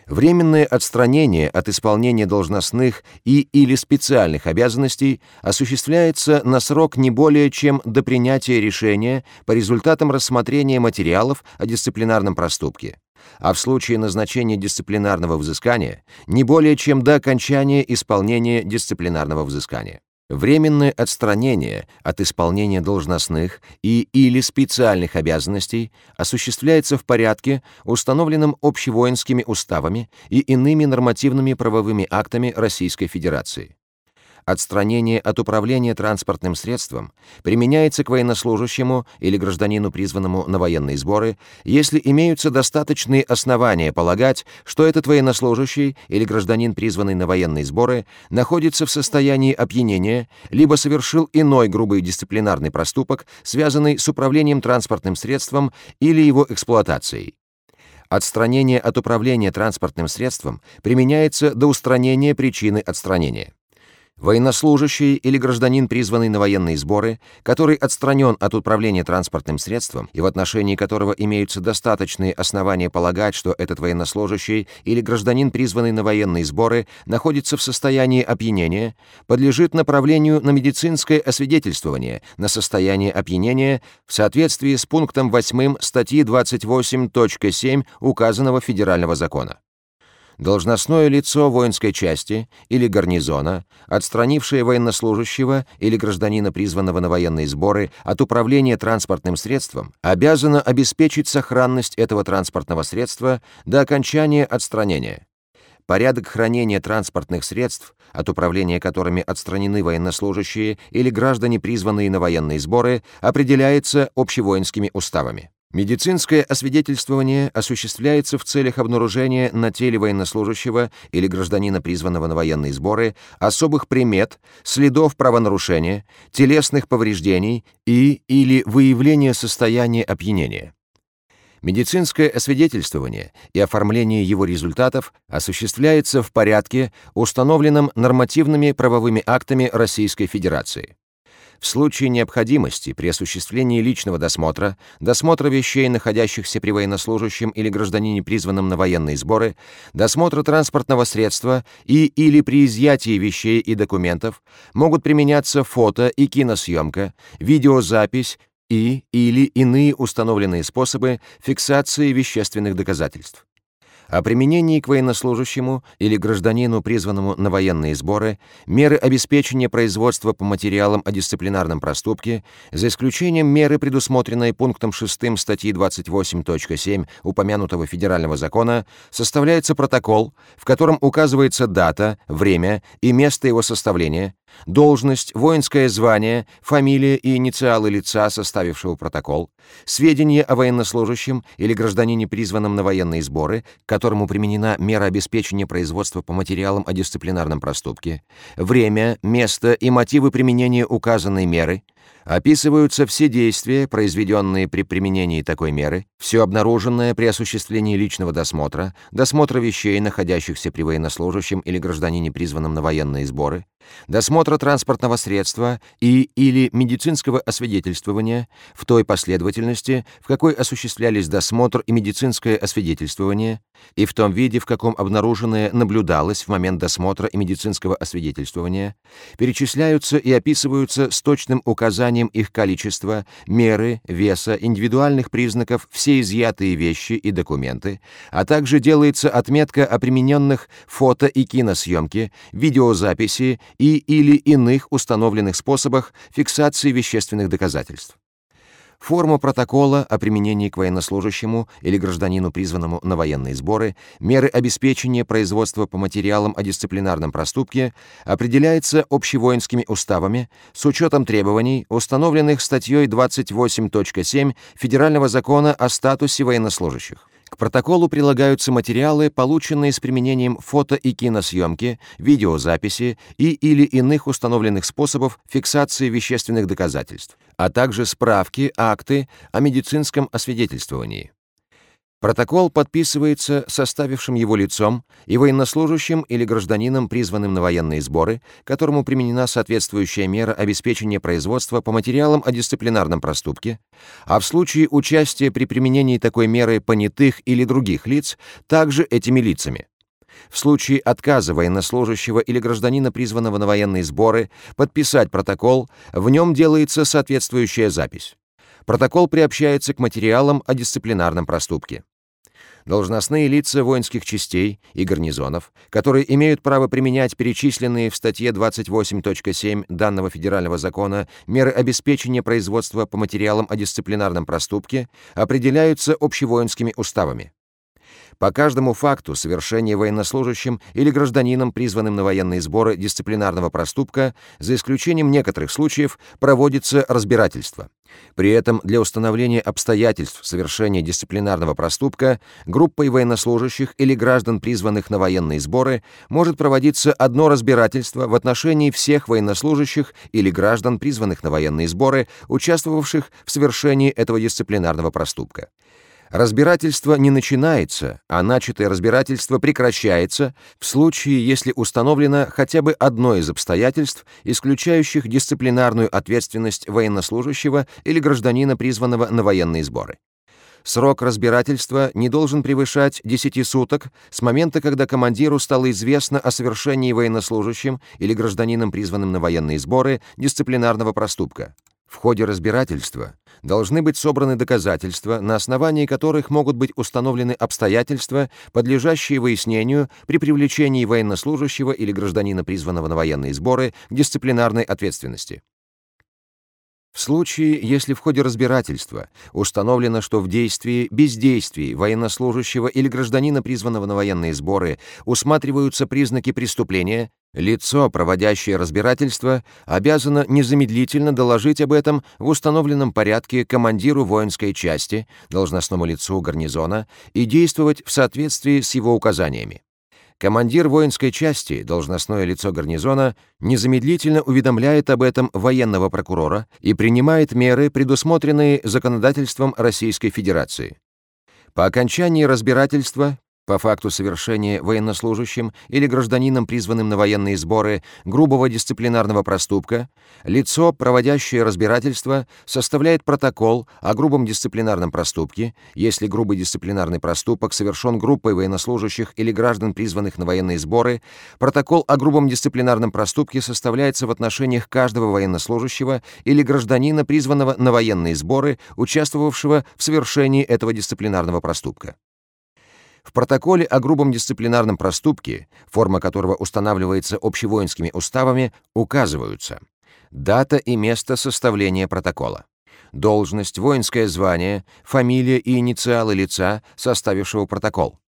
Временное отстранение от исполнения должностных и или специальных обязанностей осуществляется на срок не более чем до принятия решения по результатам рассмотрения материалов о дисциплинарном проступке, а в случае назначения дисциплинарного взыскания не более чем до окончания исполнения дисциплинарного взыскания. Временное отстранение от исполнения должностных и или специальных обязанностей осуществляется в порядке, установленном общевоинскими уставами и иными нормативными правовыми актами Российской Федерации. Отстранение от управления транспортным средством применяется к военнослужащему или гражданину, призванному на военные сборы, если имеются достаточные основания полагать, что этот военнослужащий или гражданин, призванный на военные сборы, находится в состоянии опьянения, либо совершил иной грубый дисциплинарный проступок, связанный с управлением транспортным средством или его эксплуатацией. Отстранение от управления транспортным средством применяется до устранения причины отстранения. Военнослужащий или гражданин, призванный на военные сборы, который отстранен от управления транспортным средством и в отношении которого имеются достаточные основания полагать, что этот военнослужащий или гражданин, призванный на военные сборы, находится в состоянии опьянения, подлежит направлению на медицинское освидетельствование на состояние опьянения в соответствии с пунктом 8 статьи 28.7 указанного федерального закона. Должностное лицо воинской части или гарнизона, отстранившее военнослужащего или гражданина, призванного на военные сборы, от управления транспортным средством, обязано обеспечить сохранность этого транспортного средства до окончания отстранения. Порядок хранения транспортных средств, от управления которыми отстранены военнослужащие или граждане, призванные на военные сборы, определяется общевоинскими уставами. Медицинское освидетельствование осуществляется в целях обнаружения на теле военнослужащего или гражданина, призванного на военные сборы, особых примет, следов правонарушения, телесных повреждений и или выявления состояния опьянения. Медицинское освидетельствование и оформление его результатов осуществляется в порядке, установленном нормативными правовыми актами Российской Федерации. В случае необходимости при осуществлении личного досмотра, досмотра вещей, находящихся при военнослужащем или гражданине, призванном на военные сборы, досмотра транспортного средства и или при изъятии вещей и документов могут применяться фото и киносъемка, видеозапись и или иные установленные способы фиксации вещественных доказательств. О применении к военнослужащему или гражданину, призванному на военные сборы, меры обеспечения производства по материалам о дисциплинарном проступке, за исключением меры, предусмотренной пунктом 6 статьи 28.7 упомянутого федерального закона, составляется протокол, в котором указывается дата, время и место его составления, должность, воинское звание, фамилия и инициалы лица, составившего протокол, сведения о военнослужащем или гражданине, призванном на военные сборы, которому применена мера обеспечения производства по материалам о дисциплинарном проступке, время, место и мотивы применения указанной меры, Описываются все действия, произведенные при применении такой меры, все обнаруженное при осуществлении личного досмотра, досмотра вещей, находящихся при военнослужащем или гражданине, призванном на военные сборы, досмотра транспортного средства и или медицинского освидетельствования в той последовательности, в какой осуществлялись досмотр и медицинское освидетельствование, и в том виде, в каком обнаруженное наблюдалось в момент досмотра и медицинского освидетельствования, перечисляются и описываются с точным указанием указанием их количества, меры, веса, индивидуальных признаков все изъятые вещи и документы, а также делается отметка о примененных фото- и киносъемке, видеозаписи и или иных установленных способах фиксации вещественных доказательств. Форму протокола о применении к военнослужащему или гражданину, призванному на военные сборы, меры обеспечения производства по материалам о дисциплинарном проступке определяется общевоинскими уставами с учетом требований, установленных статьей 28.7 Федерального закона о статусе военнослужащих. К протоколу прилагаются материалы, полученные с применением фото- и киносъемки, видеозаписи и или иных установленных способов фиксации вещественных доказательств, а также справки, акты о медицинском освидетельствовании. Протокол подписывается составившим его лицом и военнослужащим или гражданином, призванным на военные сборы, которому применена соответствующая мера обеспечения производства по материалам о дисциплинарном проступке, а в случае участия при применении такой меры понятых или других лиц, также этими лицами. В случае отказа военнослужащего или гражданина, призванного на военные сборы, подписать протокол, в нем делается соответствующая запись. Протокол приобщается к материалам о дисциплинарном проступке должностные лица воинских частей и гарнизонов, которые имеют право применять перечисленные в статье 28.7 данного федерального закона меры обеспечения производства по материалам о дисциплинарном проступке, определяются общевоинскими уставами. По каждому факту совершения военнослужащим или гражданином, призванным на военные сборы дисциплинарного проступка, за исключением некоторых случаев, проводится разбирательство. При этом для установления обстоятельств совершения дисциплинарного проступка группой военнослужащих или граждан, призванных на военные сборы, может проводиться одно разбирательство в отношении всех военнослужащих или граждан, призванных на военные сборы, участвовавших в совершении этого дисциплинарного проступка. Разбирательство не начинается, а начатое разбирательство прекращается в случае, если установлено хотя бы одно из обстоятельств, исключающих дисциплинарную ответственность военнослужащего или гражданина, призванного на военные сборы. Срок разбирательства не должен превышать 10 суток с момента, когда командиру стало известно о совершении военнослужащим или гражданином, призванным на военные сборы, дисциплинарного проступка. В ходе разбирательства должны быть собраны доказательства, на основании которых могут быть установлены обстоятельства, подлежащие выяснению при привлечении военнослужащего или гражданина, призванного на военные сборы, к дисциплинарной ответственности. В случае, если в ходе разбирательства установлено, что в действии, бездействии военнослужащего или гражданина, призванного на военные сборы, усматриваются признаки преступления, лицо, проводящее разбирательство, обязано незамедлительно доложить об этом в установленном порядке командиру воинской части, должностному лицу гарнизона и действовать в соответствии с его указаниями. Командир воинской части, должностное лицо гарнизона, незамедлительно уведомляет об этом военного прокурора и принимает меры, предусмотренные законодательством Российской Федерации. По окончании разбирательства по факту совершения военнослужащим или гражданином, призванным на военные сборы, грубого дисциплинарного проступка, лицо, проводящее разбирательство, составляет протокол о грубом дисциплинарном проступке, если грубый дисциплинарный проступок совершен группой военнослужащих или граждан, призванных на военные сборы, протокол о грубом дисциплинарном проступке составляется в отношениях каждого военнослужащего или гражданина, призванного на военные сборы, участвовавшего в совершении этого дисциплинарного проступка. В протоколе о грубом дисциплинарном проступке, форма которого устанавливается общевоинскими уставами, указываются дата и место составления протокола, должность, воинское звание, фамилия и инициалы лица, составившего протокол,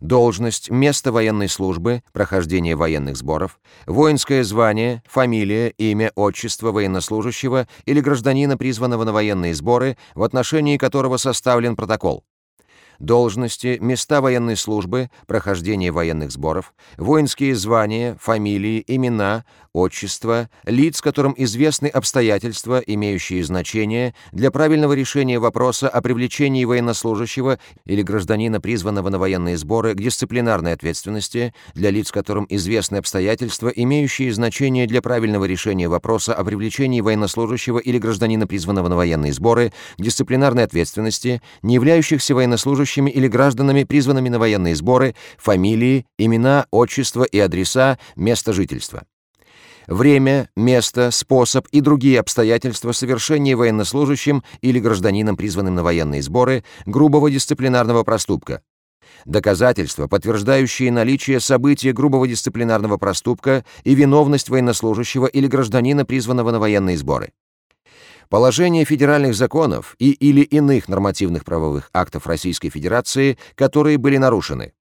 должность, место военной службы, прохождение военных сборов, воинское звание, фамилия, имя, отчество военнослужащего или гражданина, призванного на военные сборы, в отношении которого составлен протокол, должности, места военной службы, прохождение военных сборов, воинские звания, фамилии, имена, отчества, лиц, которым известны обстоятельства, имеющие значение для правильного решения вопроса о привлечении военнослужащего или гражданина, призванного на военные сборы, к дисциплинарной ответственности, для лиц, которым известны обстоятельства, имеющие значение для правильного решения вопроса о привлечении военнослужащего или гражданина, призванного на военные сборы, к дисциплинарной ответственности, не являющихся военнослужащими или гражданами, призванными на военные сборы, фамилии, имена, отчества и адреса, место жительства время, место, способ и другие обстоятельства совершения военнослужащим или гражданином, призванным на военные сборы, грубого дисциплинарного проступка. Доказательства, подтверждающие наличие события грубого дисциплинарного проступка и виновность военнослужащего или гражданина, призванного на военные сборы. Положение федеральных законов и или иных нормативных правовых актов Российской Федерации, которые были нарушены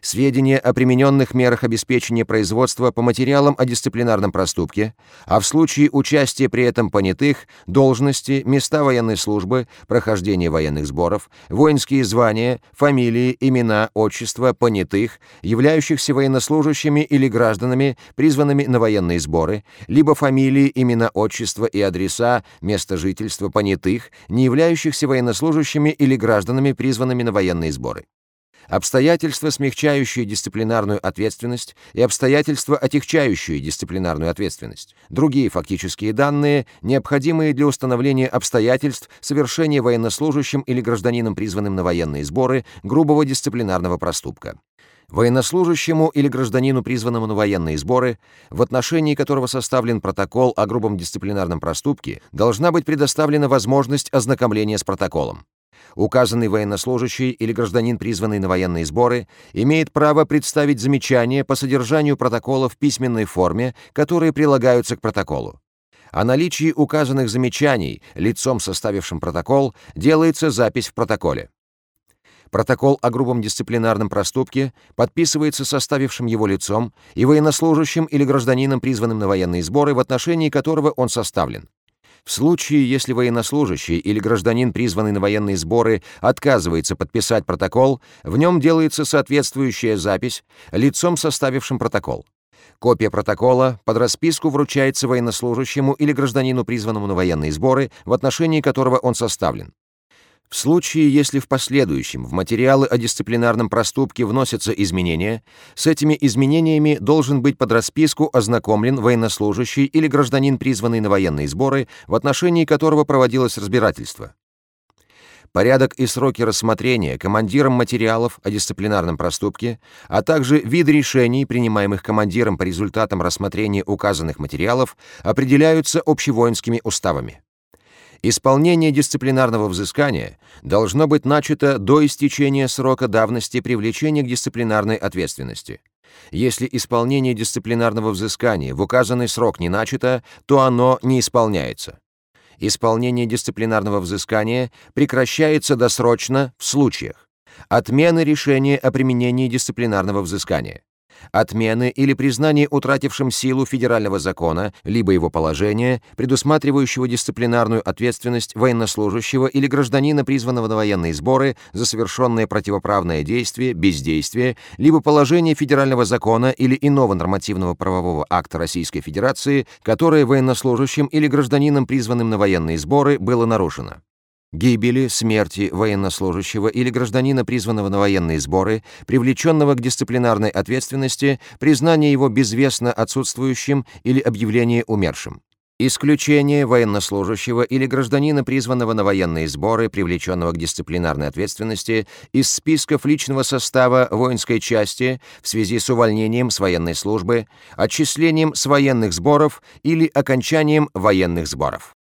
сведения о примененных мерах обеспечения производства по материалам о дисциплинарном проступке, а в случае участия при этом понятых должности, места военной службы, прохождение военных сборов, воинские звания, фамилии, имена, отчества понятых, являющихся военнослужащими или гражданами, призванными на военные сборы, либо фамилии, имена, отчества и адреса, место жительства понятых, не являющихся военнослужащими или гражданами, призванными на военные сборы обстоятельства, смягчающие дисциплинарную ответственность и обстоятельства, отягчающие дисциплинарную ответственность, другие фактические данные, необходимые для установления обстоятельств совершения военнослужащим или гражданином, призванным на военные сборы, грубого дисциплинарного проступка. Военнослужащему или гражданину, призванному на военные сборы, в отношении которого составлен протокол о грубом дисциплинарном проступке, должна быть предоставлена возможность ознакомления с протоколом. Указанный военнослужащий или гражданин, призванный на военные сборы, имеет право представить замечания по содержанию протокола в письменной форме, которые прилагаются к протоколу. О наличии указанных замечаний лицом, составившим протокол, делается запись в протоколе. Протокол о грубом дисциплинарном проступке подписывается составившим его лицом и военнослужащим или гражданином, призванным на военные сборы, в отношении которого он составлен. В случае, если военнослужащий или гражданин, призванный на военные сборы, отказывается подписать протокол, в нем делается соответствующая запись лицом, составившим протокол. Копия протокола под расписку вручается военнослужащему или гражданину, призванному на военные сборы, в отношении которого он составлен. В случае, если в последующем в материалы о дисциплинарном проступке вносятся изменения, с этими изменениями должен быть под расписку ознакомлен военнослужащий или гражданин, призванный на военные сборы, в отношении которого проводилось разбирательство. Порядок и сроки рассмотрения командиром материалов о дисциплинарном проступке, а также виды решений, принимаемых командиром по результатам рассмотрения указанных материалов, определяются общевоинскими уставами. Исполнение дисциплинарного взыскания должно быть начато до истечения срока давности привлечения к дисциплинарной ответственности. Если исполнение дисциплинарного взыскания в указанный срок не начато, то оно не исполняется. Исполнение дисциплинарного взыскания прекращается досрочно в случаях отмены решения о применении дисциплинарного взыскания, отмены или признания утратившим силу федерального закона, либо его положения, предусматривающего дисциплинарную ответственность военнослужащего или гражданина, призванного на военные сборы за совершенное противоправное действие, бездействие, либо положение федерального закона или иного нормативного правового акта Российской Федерации, которое военнослужащим или гражданином, призванным на военные сборы, было нарушено гибели, смерти военнослужащего или гражданина, призванного на военные сборы, привлеченного к дисциплинарной ответственности, признание его безвестно отсутствующим или объявление умершим. Исключение военнослужащего или гражданина, призванного на военные сборы, привлеченного к дисциплинарной ответственности, из списков личного состава воинской части в связи с увольнением с военной службы, отчислением с военных сборов или окончанием военных сборов.